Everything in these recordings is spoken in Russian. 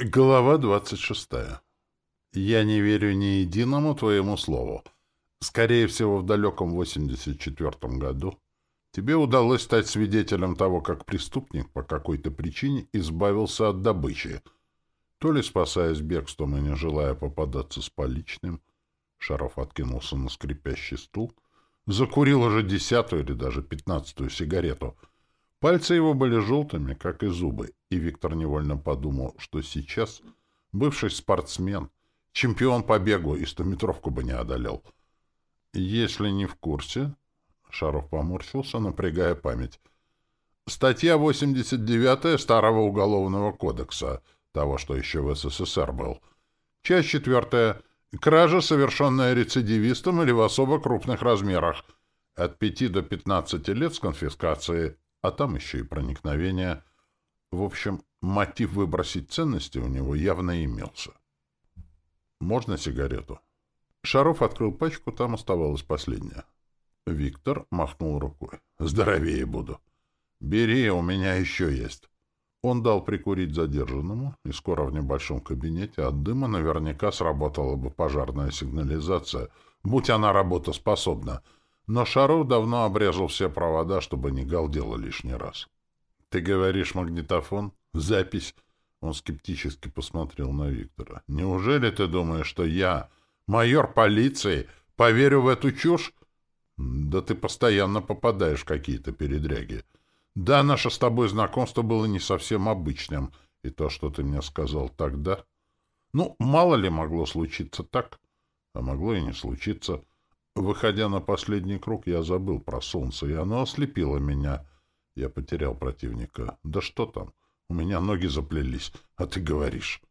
Глава двадцать шестая. Я не верю ни единому твоему слову. Скорее всего, в далеком 84 году тебе удалось стать свидетелем того, как преступник по какой-то причине избавился от добычи. То ли спасаясь бегством и не желая попадаться с поличным, Шаров откинулся на скрипящий стул, закурил уже десятую или даже пятнадцатую сигарету — Пальцы его были желтыми, как и зубы, и Виктор невольно подумал, что сейчас бывший спортсмен, чемпион по бегу и стометровку бы не одолел. Если не в курсе, Шаров поморщился, напрягая память. Статья 89 Старого Уголовного кодекса, того, что еще в СССР был. Часть четвертая. Кража, совершенная рецидивистом или в особо крупных размерах. От 5 до 15 лет с конфискацией а там еще и проникновение. В общем, мотив выбросить ценности у него явно имелся. «Можно сигарету?» Шаров открыл пачку, там оставалась последняя. Виктор махнул рукой. «Здоровее буду. Бери, у меня еще есть». Он дал прикурить задержанному, и скоро в небольшом кабинете от дыма наверняка сработала бы пожарная сигнализация, будь она работоспособна — но Шаров давно обрезал все провода, чтобы не галдело лишний раз. — Ты говоришь магнитофон? Запись? Он скептически посмотрел на Виктора. — Неужели ты думаешь, что я, майор полиции, поверю в эту чушь? Да ты постоянно попадаешь в какие-то передряги. Да, наше с тобой знакомство было не совсем обычным, и то, что ты мне сказал тогда... Ну, мало ли могло случиться так, а могло и не случиться. Выходя на последний круг, я забыл про солнце, и оно ослепило меня. Я потерял противника. Да что там? У меня ноги заплелись, а ты говоришь.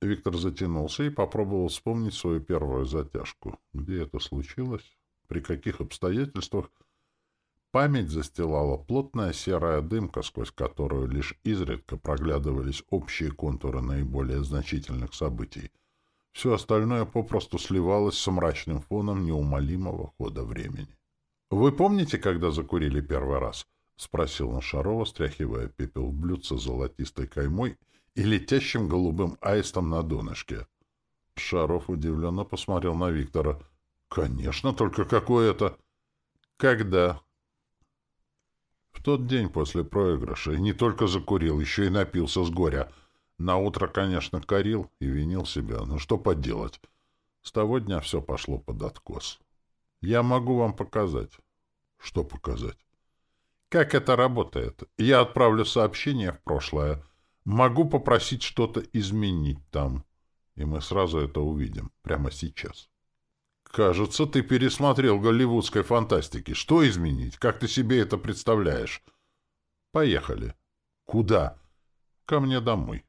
Виктор затянулся и попробовал вспомнить свою первую затяжку. Где это случилось? При каких обстоятельствах? Память застилала плотная серая дымка, сквозь которую лишь изредка проглядывались общие контуры наиболее значительных событий — все остальное попросту сливалось с мрачным фоном неумолимого хода времени. — Вы помните, когда закурили первый раз? — спросил он Шарова, стряхивая пепел в блюдце золотистой каймой и летящим голубым аистом на донышке. Шаров удивленно посмотрел на Виктора. — Конечно, только какое это... — Когда? — В тот день после проигрыша. И не только закурил, еще и напился с горя — на утро, конечно, корил и винил себя, но что поделать? С того дня все пошло под откос. Я могу вам показать. Что показать? Как это работает? Я отправлю сообщение в прошлое. Могу попросить что-то изменить там. И мы сразу это увидим. Прямо сейчас. Кажется, ты пересмотрел голливудской фантастики. Что изменить? Как ты себе это представляешь? Поехали. Куда? Ко мне домой.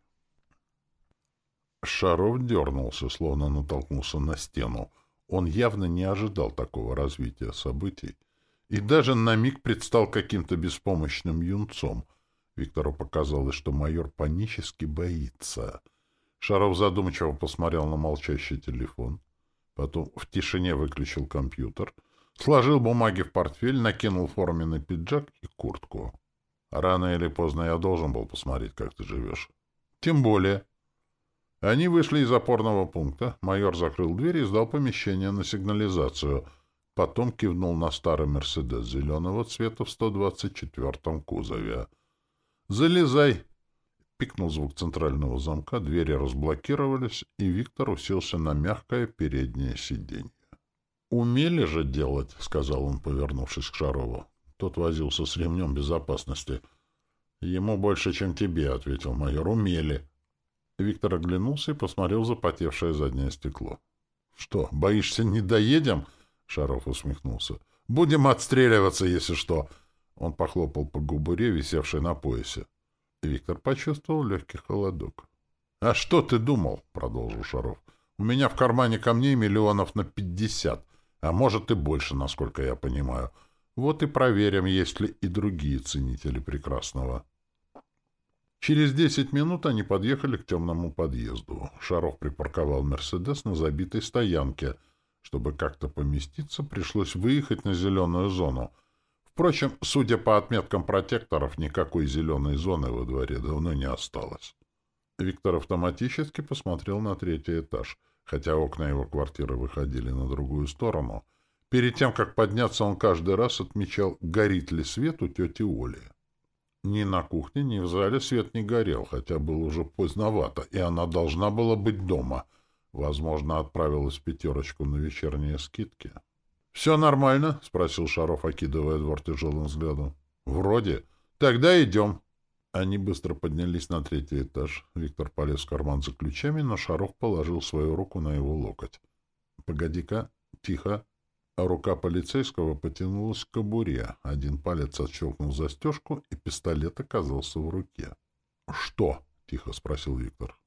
Шаров дернулся, словно натолкнулся на стену. Он явно не ожидал такого развития событий и даже на миг предстал каким-то беспомощным юнцом. Виктору показалось, что майор панически боится. Шаров задумчиво посмотрел на молчащий телефон, потом в тишине выключил компьютер, сложил бумаги в портфель, накинул форменный пиджак и куртку. Рано или поздно я должен был посмотреть, как ты живешь. Тем более... Они вышли из опорного пункта. Майор закрыл дверь и сдал помещение на сигнализацию. Потом кивнул на старый «Мерседес» зеленого цвета в 124-м кузове. «Залезай!» Пикнул звук центрального замка, двери разблокировались, и Виктор уселся на мягкое переднее сиденье. «Умели же делать», — сказал он, повернувшись к Шарову. Тот возился с ремнем безопасности. «Ему больше, чем тебе», — ответил майор. «Умели». Виктор оглянулся и посмотрел запотевшее заднее стекло. — Что, боишься, не доедем? — Шаров усмехнулся. — Будем отстреливаться, если что. Он похлопал по губуре, висевшей на поясе. Виктор почувствовал легкий холодок. — А что ты думал? — продолжил Шаров. — У меня в кармане камней миллионов на пятьдесят, а может и больше, насколько я понимаю. Вот и проверим, есть ли и другие ценители прекрасного. — Через десять минут они подъехали к темному подъезду. Шаров припарковал «Мерседес» на забитой стоянке. Чтобы как-то поместиться, пришлось выехать на зеленую зону. Впрочем, судя по отметкам протекторов, никакой зеленой зоны во дворе давно не осталось. Виктор автоматически посмотрел на третий этаж, хотя окна его квартиры выходили на другую сторону. Перед тем, как подняться, он каждый раз отмечал, горит ли свет у тети Оли. Ни на кухне, ни в зале свет не горел, хотя было уже поздновато, и она должна была быть дома. Возможно, отправилась пятерочку на вечерние скидки. — Все нормально? — спросил Шаров, окидывая двор тяжелым взглядом. — Вроде. Тогда идем. Они быстро поднялись на третий этаж. Виктор полез в карман за ключами, но Шаров положил свою руку на его локоть. — Погоди-ка. Тихо. А рука полицейского потянулась к кобуре. Один палец отщелкнул застежку, и пистолет оказался в руке. — Что? — тихо спросил Виктор.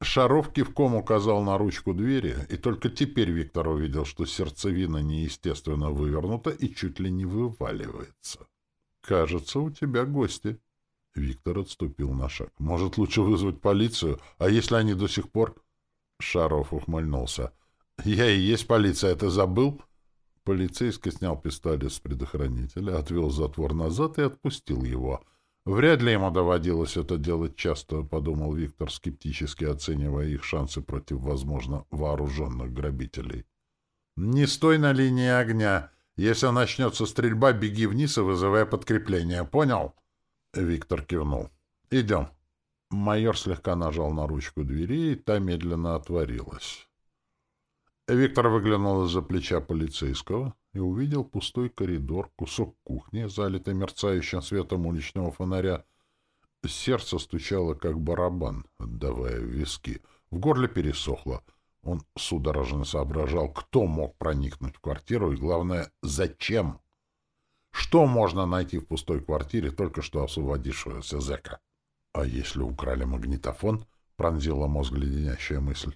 Шаров кивком указал на ручку двери, и только теперь Виктор увидел, что сердцевина неестественно вывернута и чуть ли не вываливается. «Кажется, у тебя гости». Виктор отступил на шаг. «Может, лучше вызвать полицию? А если они до сих пор...» Шаров ухмыльнулся. «Я и есть полиция, ты забыл?» Полицейский снял пистолет с предохранителя, отвел затвор назад и отпустил его — Вряд ли ему доводилось это делать часто, подумал Виктор, скептически оценивая их шансы против, возможно, вооруженных грабителей. Не стой на линии огня. Если начнется стрельба, беги вниз и вызывай подкрепление. Понял? Виктор кивнул. Идем. Майор слегка нажал на ручку двери, и та медленно отворилась. Виктор выглянул из-за плеча полицейского и увидел пустой коридор, кусок кухни, залитый мерцающим светом уличного фонаря. Сердце стучало, как барабан, отдавая виски. В горле пересохло. Он судорожно соображал, кто мог проникнуть в квартиру и, главное, зачем. Что можно найти в пустой квартире только что освободившегося зэка? А если украли магнитофон? Пронзила мозг леденящая мысль.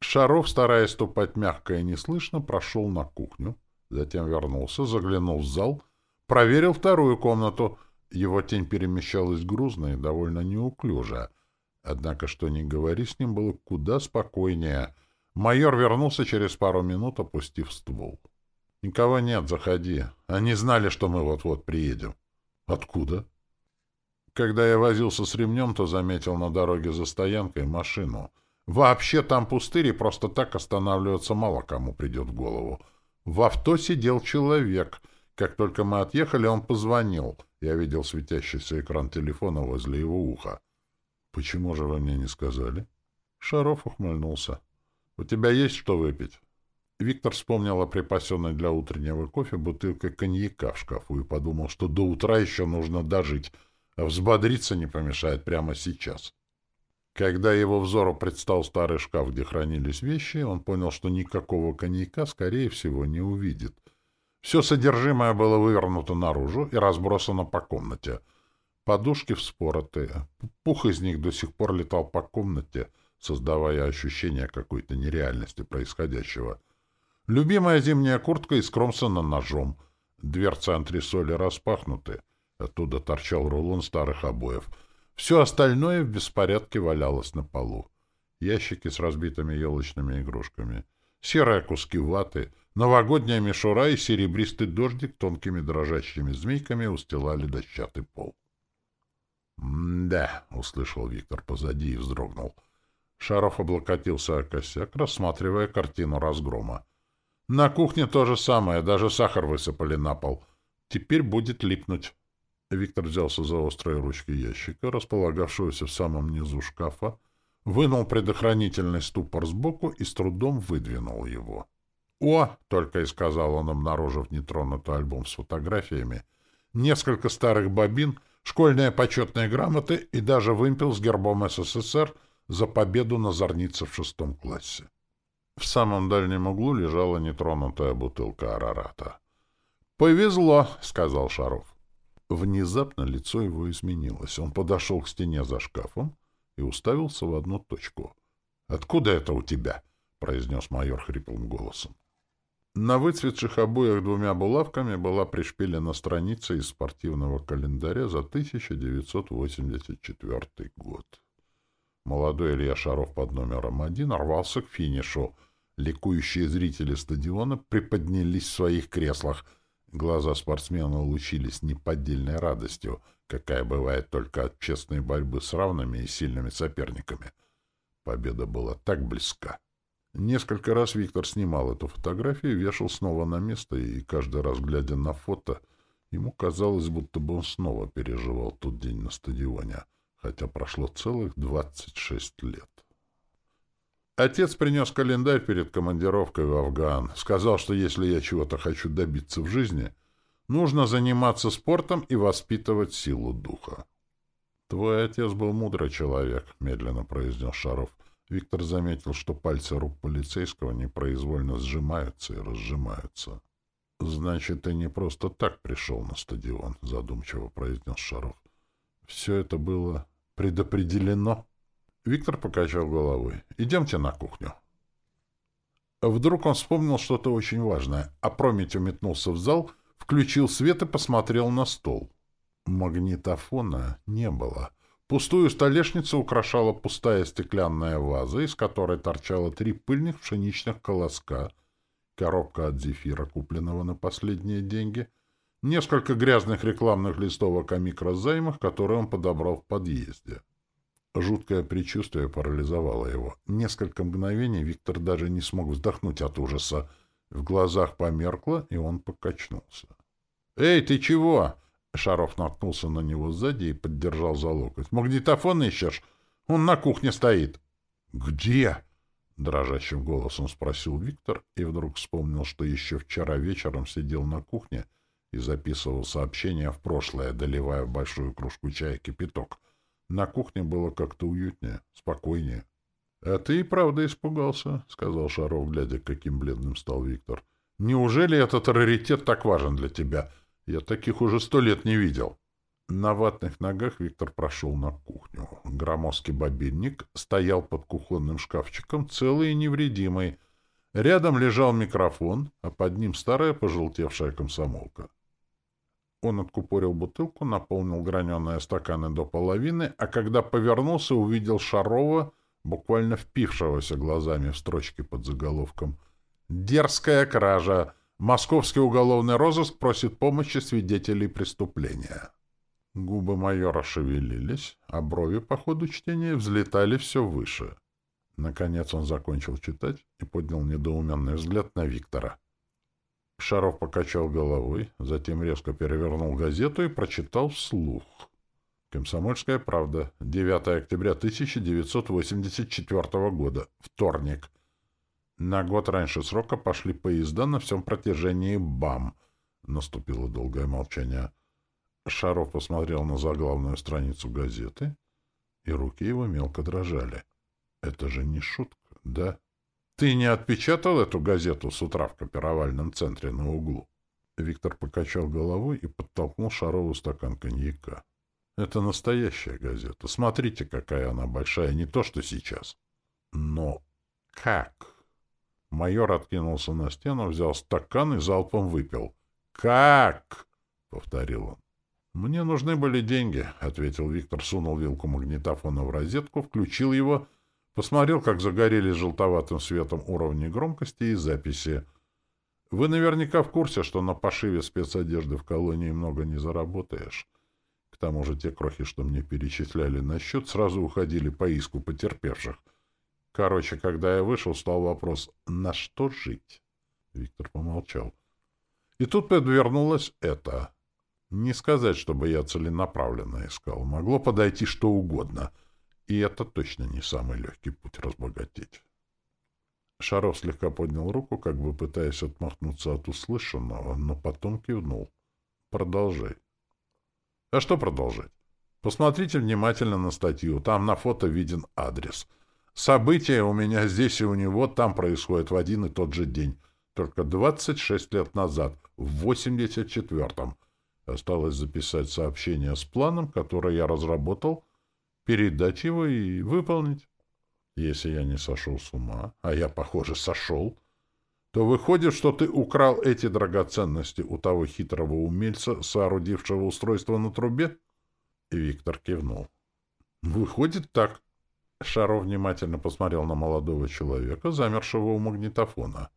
Шаров, стараясь ступать мягко и неслышно, прошел на кухню, Затем вернулся, заглянул в зал, проверил вторую комнату. Его тень перемещалась грузно и довольно неуклюже. Однако, что ни говори, с ним было куда спокойнее. Майор вернулся через пару минут, опустив ствол. — Никого нет, заходи. Они знали, что мы вот-вот приедем. — Откуда? Когда я возился с ремнем, то заметил на дороге за стоянкой машину. Вообще там пустырь, и просто так останавливаться мало кому придет в голову. В авто сидел человек. Как только мы отъехали, он позвонил. Я видел светящийся экран телефона возле его уха. — Почему же вы мне не сказали? Шаров ухмыльнулся. — У тебя есть что выпить? Виктор вспомнил о припасенной для утреннего кофе бутылке коньяка в шкафу и подумал, что до утра еще нужно дожить, а взбодриться не помешает прямо сейчас. Когда его взору предстал старый шкаф, где хранились вещи, он понял, что никакого коньяка, скорее всего, не увидит. Все содержимое было вывернуто наружу и разбросано по комнате. Подушки вспоротые. Пух из них до сих пор летал по комнате, создавая ощущение какой-то нереальности происходящего. Любимая зимняя куртка искромсана ножом. Дверцы антресоли распахнуты. Оттуда торчал рулон старых обоев — все остальное в беспорядке валялось на полу. Ящики с разбитыми елочными игрушками, серые куски ваты, новогодняя мишура и серебристый дождик тонкими дрожащими змейками устилали дощатый пол. «Да», — услышал Виктор позади и вздрогнул. Шаров облокотился о косяк, рассматривая картину разгрома. На кухне то же самое, даже сахар высыпали на пол. Теперь будет липнуть. Виктор взялся за острые ручки ящика, располагавшегося в самом низу шкафа, вынул предохранительный ступор сбоку и с трудом выдвинул его. «О!» — только и сказал он, обнаружив нетронутый альбом с фотографиями, несколько старых бобин, школьные почетные грамоты и даже вымпел с гербом СССР за победу на зорнице в шестом классе. В самом дальнем углу лежала нетронутая бутылка арарата. «Повезло», — сказал Шаров. Внезапно лицо его изменилось. Он подошел к стене за шкафом и уставился в одну точку. «Откуда это у тебя?» — произнес майор хриплым голосом. На выцветших обоях двумя булавками была пришпилена страница из спортивного календаря за 1984 год. Молодой Илья Шаров под номером один рвался к финишу. Ликующие зрители стадиона приподнялись в своих креслах — Глаза спортсмена лучились неподдельной радостью, какая бывает только от честной борьбы с равными и сильными соперниками. Победа была так близка. Несколько раз Виктор снимал эту фотографию, вешал снова на место, и каждый раз, глядя на фото, ему казалось, будто бы он снова переживал тот день на стадионе, хотя прошло целых 26 лет. Отец принес календарь перед командировкой в Афган. Сказал, что если я чего-то хочу добиться в жизни, нужно заниматься спортом и воспитывать силу духа. «Твой отец был мудрый человек», — медленно произнес Шаров. Виктор заметил, что пальцы рук полицейского непроизвольно сжимаются и разжимаются. «Значит, ты не просто так пришел на стадион», — задумчиво произнес Шаров. «Все это было предопределено?» Виктор покачал головой. «Идемте на кухню». Вдруг он вспомнил что-то очень важное. Опрометью метнулся в зал, включил свет и посмотрел на стол. Магнитофона не было. Пустую столешницу украшала пустая стеклянная ваза, из которой торчало три пыльных пшеничных колоска, коробка от зефира, купленного на последние деньги, несколько грязных рекламных листовок о микрозаймах, которые он подобрал в подъезде. Жуткое предчувствие парализовало его. Несколько мгновений Виктор даже не смог вздохнуть от ужаса. В глазах померкло, и он покачнулся. «Эй, ты чего?» Шаров наткнулся на него сзади и поддержал за локоть. «Магнитофон ищешь? Он на кухне стоит». «Где?» — дрожащим голосом спросил Виктор и вдруг вспомнил, что еще вчера вечером сидел на кухне и записывал сообщения в прошлое, доливая в большую кружку чая кипяток. На кухне было как-то уютнее, спокойнее. — А ты и правда испугался, — сказал Шаров, глядя, каким бледным стал Виктор. — Неужели этот раритет так важен для тебя? — я таких уже сто лет не видел. На ватных ногах Виктор прошел на кухню. Громоздкий бобинник стоял под кухонным шкафчиком, целый и невредимый. Рядом лежал микрофон, а под ним старая пожелтевшая комсомолка. Он откупорил бутылку, наполнил граненые стаканы до половины, а когда повернулся, увидел Шарова, буквально впившегося глазами в строчки под заголовком «Дерзкая кража! Московский уголовный розыск просит помощи свидетелей преступления. Губы майора шевелились, а брови по ходу чтения взлетали все выше. Наконец он закончил читать и поднял недоуменный взгляд на Виктора. Шаров покачал головой, затем резко перевернул газету и прочитал вслух. «Комсомольская правда. 9 октября 1984 года. Вторник. На год раньше срока пошли поезда на всем протяжении БАМ. Наступило долгое молчание. Шаров посмотрел на заглавную страницу газеты, и руки его мелко дрожали. Это же не шутка, да? Ты не отпечатал эту газету с утра в копировальном центре на углу? Виктор покачал головой и подтолкнул Шарову стакан коньяка. Это настоящая газета. Смотрите, какая она большая, не то, что сейчас. Но как? Майор откинулся на стену, взял стакан и залпом выпил. «Как?» — повторил он. «Мне нужны были деньги», — ответил Виктор, сунул вилку магнитофона в розетку, включил его, посмотрел, как загорелись желтоватым светом уровни громкости и записи. «Вы наверняка в курсе, что на пошиве спецодежды в колонии много не заработаешь. К тому же те крохи, что мне перечисляли на счет, сразу уходили по иску потерпевших». Короче, когда я вышел, стал вопрос, на что жить? Виктор помолчал. И тут подвернулось это. Не сказать, чтобы я целенаправленно искал. Могло подойти что угодно. И это точно не самый легкий путь разбогатеть. Шаров слегка поднял руку, как бы пытаясь отмахнуться от услышанного, но потом кивнул. «Продолжай». «А что продолжать? Посмотрите внимательно на статью. Там на фото виден адрес — События у меня здесь и у него там происходят в один и тот же день. Только 26 лет назад, в 84-м. Осталось записать сообщение с планом, который я разработал, передать его и выполнить. Если я не сошел с ума, а я, похоже, сошел, то выходит, что ты украл эти драгоценности у того хитрого умельца, соорудившего устройство на трубе? И Виктор кивнул. Выходит так. Шаров внимательно посмотрел на молодого человека, замершего у магнитофона.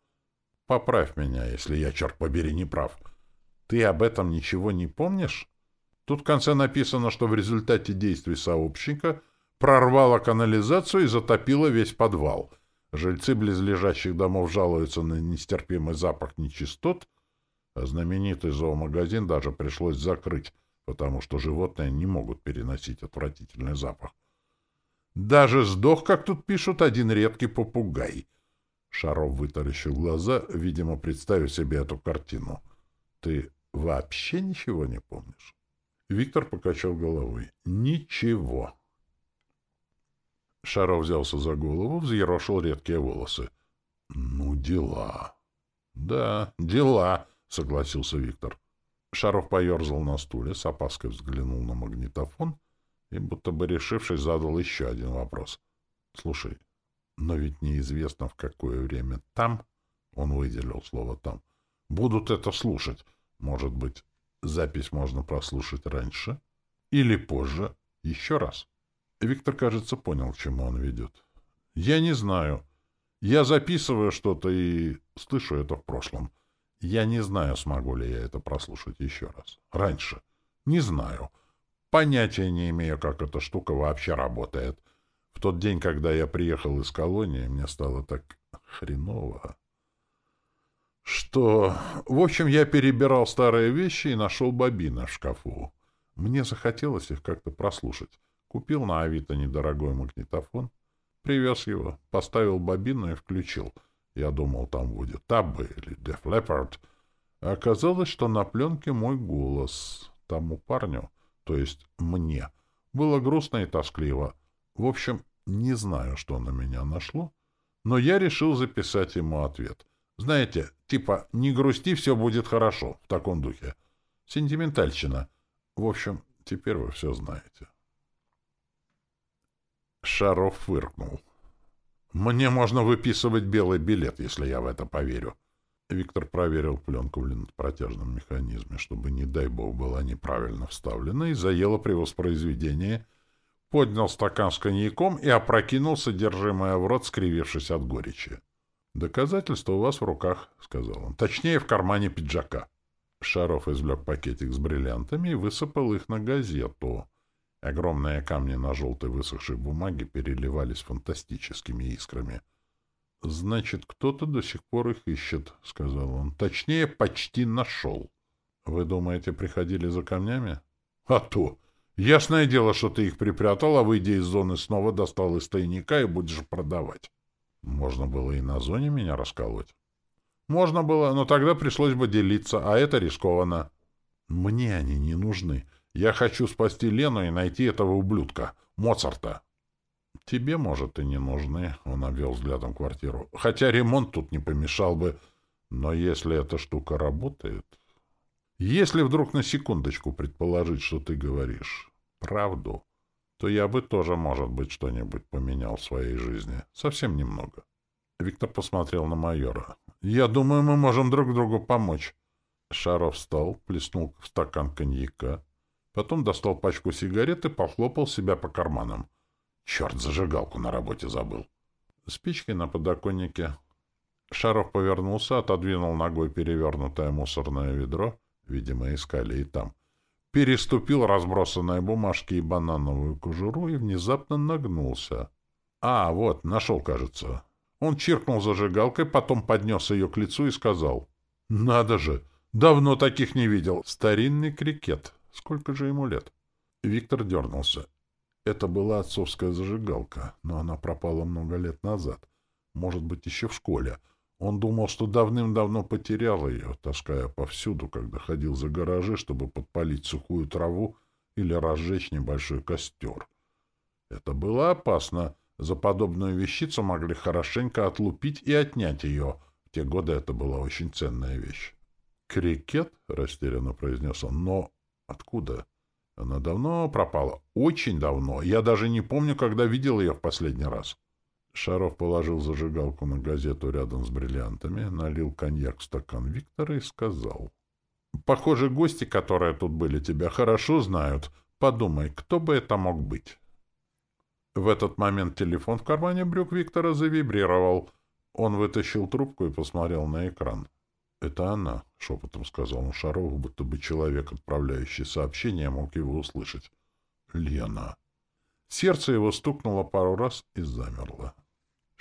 «Поправь меня, если я, черт побери, не прав. Ты об этом ничего не помнишь?» Тут в конце написано, что в результате действий сообщника прорвало канализацию и затопило весь подвал. Жильцы близлежащих домов жалуются на нестерпимый запах нечистот, а знаменитый зоомагазин даже пришлось закрыть, потому что животные не могут переносить отвратительный запах. Даже сдох, как тут пишут, один редкий попугай. Шаров вытаращил глаза, видимо, представив себе эту картину. Ты вообще ничего не помнишь? Виктор покачал головой. Ничего. Шаров взялся за голову, взъерошил редкие волосы. Ну, дела. Да, дела, согласился Виктор. Шаров поерзал на стуле, с опаской взглянул на магнитофон и, будто бы решившись, задал еще один вопрос. — Слушай, но ведь неизвестно, в какое время там, — он выделил слово «там», — будут это слушать. Может быть, запись можно прослушать раньше или позже, еще раз. Виктор, кажется, понял, к чему он ведет. — Я не знаю. Я записываю что-то и слышу это в прошлом. — я не знаю, смогу ли я это прослушать еще раз. Раньше. Не знаю. Понятия не имею, как эта штука вообще работает. В тот день, когда я приехал из колонии, мне стало так хреново. Что... В общем, я перебирал старые вещи и нашел бобины в шкафу. Мне захотелось их как-то прослушать. Купил на Авито недорогой магнитофон, привез его, поставил бобину и включил — я думал, там будет Таббы или Leppard. А оказалось, что на пленке мой голос. Тому парню, то есть мне, было грустно и тоскливо. В общем, не знаю, что на меня нашло, но я решил записать ему ответ. Знаете, типа «не грусти, все будет хорошо» в таком духе. Сентиментальщина. В общем, теперь вы все знаете. Шаров фыркнул. Мне можно выписывать белый билет, если я в это поверю. Виктор проверил пленку в протяжном механизме, чтобы, не дай бог, была неправильно вставлена, и заело при воспроизведении, поднял стакан с коньяком и опрокинул содержимое в рот, скривившись от горечи. «Доказательства у вас в руках», — сказал он. «Точнее, в кармане пиджака». Шаров извлек пакетик с бриллиантами и высыпал их на газету. Огромные камни на желтой высохшей бумаге переливались фантастическими искрами. — Значит, кто-то до сих пор их ищет, — сказал он. — Точнее, почти нашел. — Вы думаете, приходили за камнями? — А то! Ясное дело, что ты их припрятал, а выйдя из зоны, снова достал из тайника и будешь продавать. Можно было и на зоне меня расколоть. Можно было, но тогда пришлось бы делиться, а это рискованно. Мне они не нужны. Я хочу спасти Лену и найти этого ублюдка, Моцарта. Тебе, может, и не нужны, — он обвел взглядом квартиру. Хотя ремонт тут не помешал бы. Но если эта штука работает... Если вдруг на секундочку предположить, что ты говоришь правду, то я бы тоже, может быть, что-нибудь поменял в своей жизни. Совсем немного. Виктор посмотрел на майора. «Я думаю, мы можем друг другу помочь». Шаров встал, плеснул в стакан коньяка, Потом достал пачку сигарет и похлопал себя по карманам. Черт, зажигалку на работе забыл. Спички на подоконнике. Шаров повернулся, отодвинул ногой перевернутое мусорное ведро. Видимо, искали и там. Переступил разбросанные бумажки и банановую кожуру и внезапно нагнулся. А, вот, нашел, кажется. Он чиркнул зажигалкой, потом поднес ее к лицу и сказал. «Надо же! Давно таких не видел! Старинный крикет!» Сколько же ему лет? Виктор дернулся. Это была отцовская зажигалка, но она пропала много лет назад. Может быть, еще в школе. Он думал, что давным-давно потерял ее, таская повсюду, когда ходил за гаражи, чтобы подпалить сухую траву или разжечь небольшой костер. Это было опасно. За подобную вещицу могли хорошенько отлупить и отнять ее. В те годы это была очень ценная вещь. «Крикет?» — растерянно произнес он. «Но Откуда? Она давно пропала. Очень давно. Я даже не помню, когда видел ее в последний раз. Шаров положил зажигалку на газету рядом с бриллиантами, налил коньяк в стакан Виктора и сказал. «Похоже, гости, которые тут были, тебя хорошо знают. Подумай, кто бы это мог быть?» В этот момент телефон в кармане брюк Виктора завибрировал. Он вытащил трубку и посмотрел на экран. «Это она», — шепотом сказал он Шарову, будто бы человек, отправляющий сообщение, мог его услышать. «Лена». Сердце его стукнуло пару раз и замерло.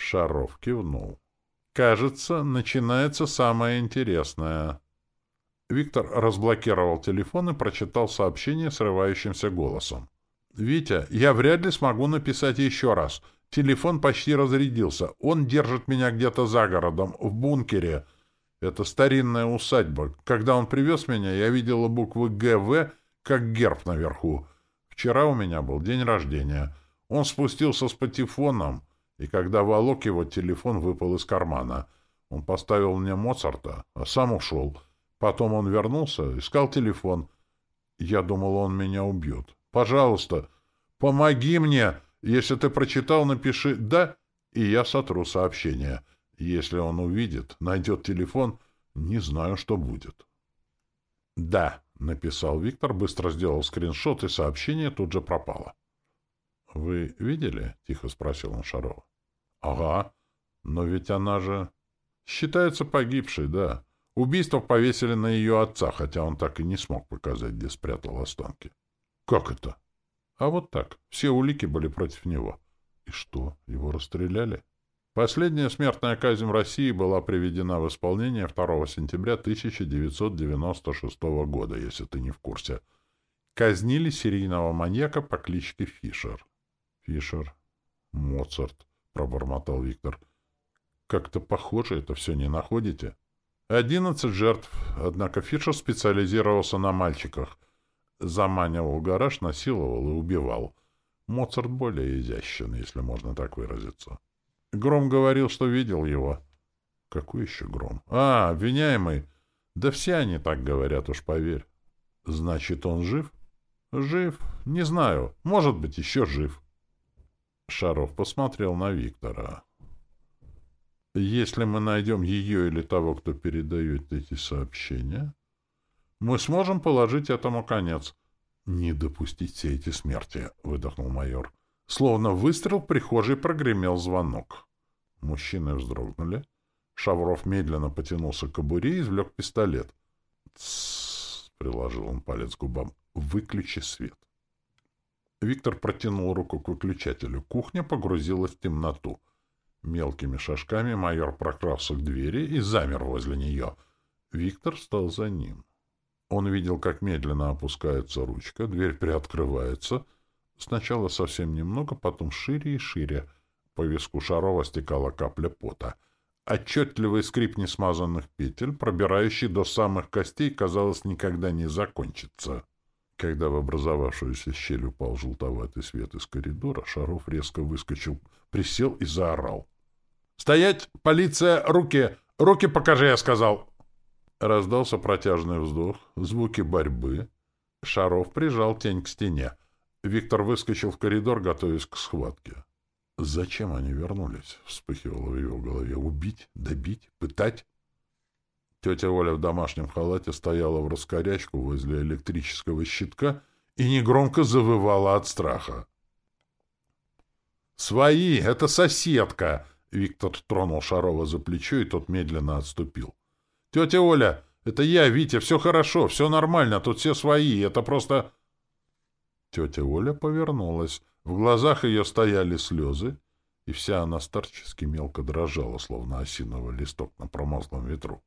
Шаров кивнул. «Кажется, начинается самое интересное». Виктор разблокировал телефон и прочитал сообщение срывающимся голосом. «Витя, я вряд ли смогу написать еще раз. Телефон почти разрядился. Он держит меня где-то за городом, в бункере. Это старинная усадьба. Когда он привез меня, я видела буквы ГВ, как герб наверху. Вчера у меня был день рождения. Он спустился с патефоном, и когда волок его, телефон выпал из кармана. Он поставил мне Моцарта, а сам ушел. Потом он вернулся, искал телефон. Я думал, он меня убьет. Пожалуйста, помоги мне! Если ты прочитал, напиши «да», и я сотру сообщение. Если он увидит, найдет телефон, не знаю, что будет. «Да», — написал Виктор, быстро сделал скриншот, и сообщение тут же пропало. «Вы видели?» — тихо спросил он Шарова. «Ага. Но ведь она же...» «Считается погибшей, да. Убийство повесили на ее отца, хотя он так и не смог показать, где спрятал останки». «Как это?» А вот так. Все улики были против него. И что, его расстреляли? Последняя смертная казнь в России была приведена в исполнение 2 сентября 1996 года, если ты не в курсе. Казнили серийного маньяка по кличке Фишер. Фишер. Моцарт, пробормотал Виктор. Как-то похоже это все не находите? Одиннадцать жертв, однако Фишер специализировался на мальчиках — заманивал гараж, насиловал и убивал. Моцарт более изящен, если можно так выразиться. Гром говорил, что видел его. Какой еще Гром? А, обвиняемый. Да все они так говорят, уж поверь. Значит, он жив? Жив. Не знаю. Может быть, еще жив. Шаров посмотрел на Виктора. Если мы найдем ее или того, кто передает эти сообщения, мы сможем положить этому конец. — Не допустить все эти смерти, — выдохнул майор. Словно выстрел в прихожей прогремел звонок. Мужчины вздрогнули. Шавров медленно потянулся к кобуре и извлек пистолет. «Тссс!» — приложил он палец к губам. «Выключи свет!» Виктор протянул руку к выключателю. Кухня погрузилась в темноту. Мелкими шажками майор прокрался к двери и замер возле нее. Виктор стал за ним. Он видел, как медленно опускается ручка, дверь приоткрывается. Сначала совсем немного, потом шире и шире. По виску Шарова стекала капля пота. Отчетливый скрип несмазанных петель, пробирающий до самых костей, казалось, никогда не закончится. Когда в образовавшуюся щель упал желтоватый свет из коридора, Шаров резко выскочил, присел и заорал. «Стоять! Полиция! Руки! Руки покажи, я сказал!» Раздался протяжный вздох, звуки борьбы. Шаров прижал тень к стене. Виктор выскочил в коридор, готовясь к схватке. «Зачем они вернулись?» — вспыхивало в его голове. «Убить? Добить? Пытать?» Тетя Оля в домашнем халате стояла в раскорячку возле электрического щитка и негромко завывала от страха. «Свои! Это соседка!» Виктор тронул Шарова за плечо, и тот медленно отступил. «Тетя Оля, это я, Витя, все хорошо, все нормально, тут все свои, это просто...» Тетя Оля повернулась. В глазах ее стояли слезы, и вся она старчески мелко дрожала, словно осиновый листок на промозглом ветру.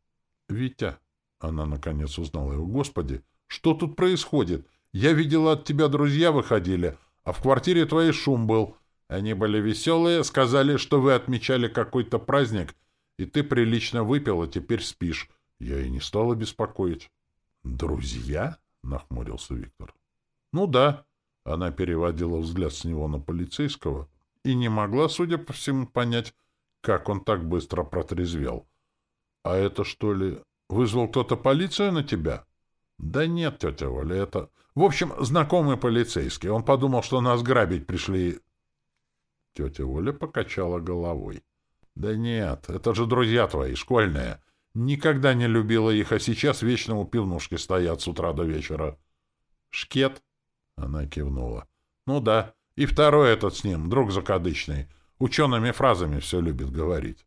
«Витя!» — она наконец узнала его. «Господи, что тут происходит? Я видела, от тебя друзья выходили, а в квартире твоей шум был. Они были веселые, сказали, что вы отмечали какой-то праздник, и ты прилично выпила, теперь спишь. Я и не стала беспокоить. «Друзья?» — нахмурился Виктор. «Ну да». Она переводила взгляд с него на полицейского и не могла, судя по всему, понять, как он так быстро протрезвел. «А это что ли, вызвал кто-то полицию на тебя?» «Да нет, тетя Оля, это...» «В общем, знакомый полицейский. Он подумал, что нас грабить пришли...» Тетя Оля покачала головой. «Да нет, это же друзья твои, школьные. Никогда не любила их, а сейчас вечно у пивнушки стоят с утра до вечера. «Шкет?» — она кивнула. «Ну да. И второй этот с ним, друг закадычный. Учеными фразами все любит говорить».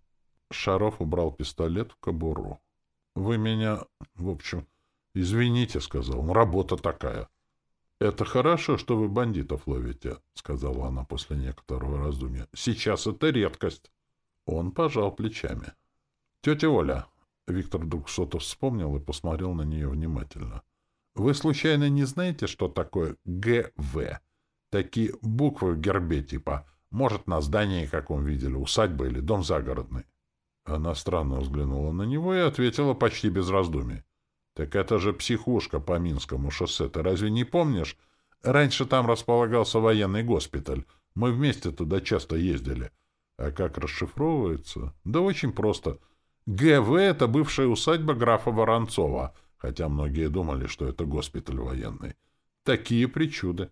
Шаров убрал пистолет в кобуру. Вы меня, в общем, извините, — сказал он, — работа такая. — Это хорошо, что вы бандитов ловите, — сказала она после некоторого раздумья. — Сейчас это редкость. Он пожал плечами. — Тетя Оля, — Виктор вдруг что-то вспомнил и посмотрел на нее внимательно. — Вы случайно не знаете, что такое ГВ? Такие буквы в гербе типа, может, на здании, как он видели, усадьба или дом загородный. Она странно взглянула на него и ответила почти без раздумий. Так это же психушка по Минскому шоссе, ты разве не помнишь? Раньше там располагался военный госпиталь. Мы вместе туда часто ездили. А как расшифровывается? Да очень просто. ГВ — это бывшая усадьба графа Воронцова, хотя многие думали, что это госпиталь военный. Такие причуды.